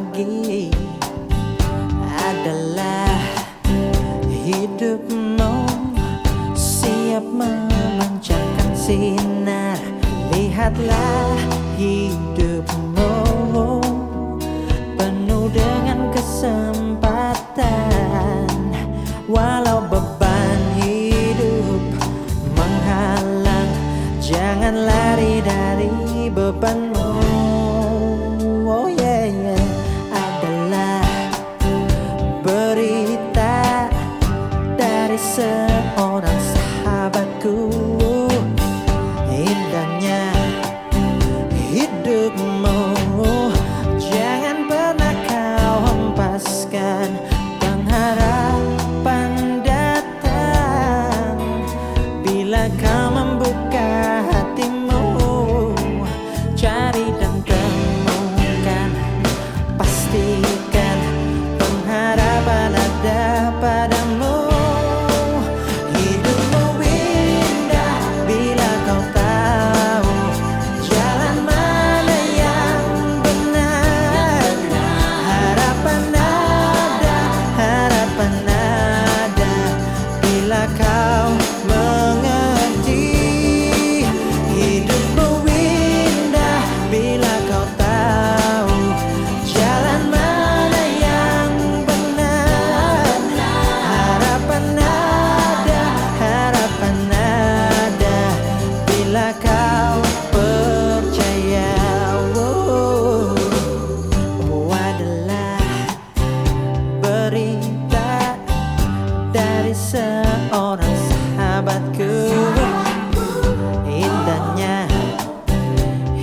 lagi adalah hidupmu. Siap memancarkan sinar. Lihatlah hidupmu. Penuh dengan kesempatan. Walau beban hidup menghalang jangan lari dari bebanmu. seorang sahabatku like how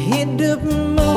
Hit the moon.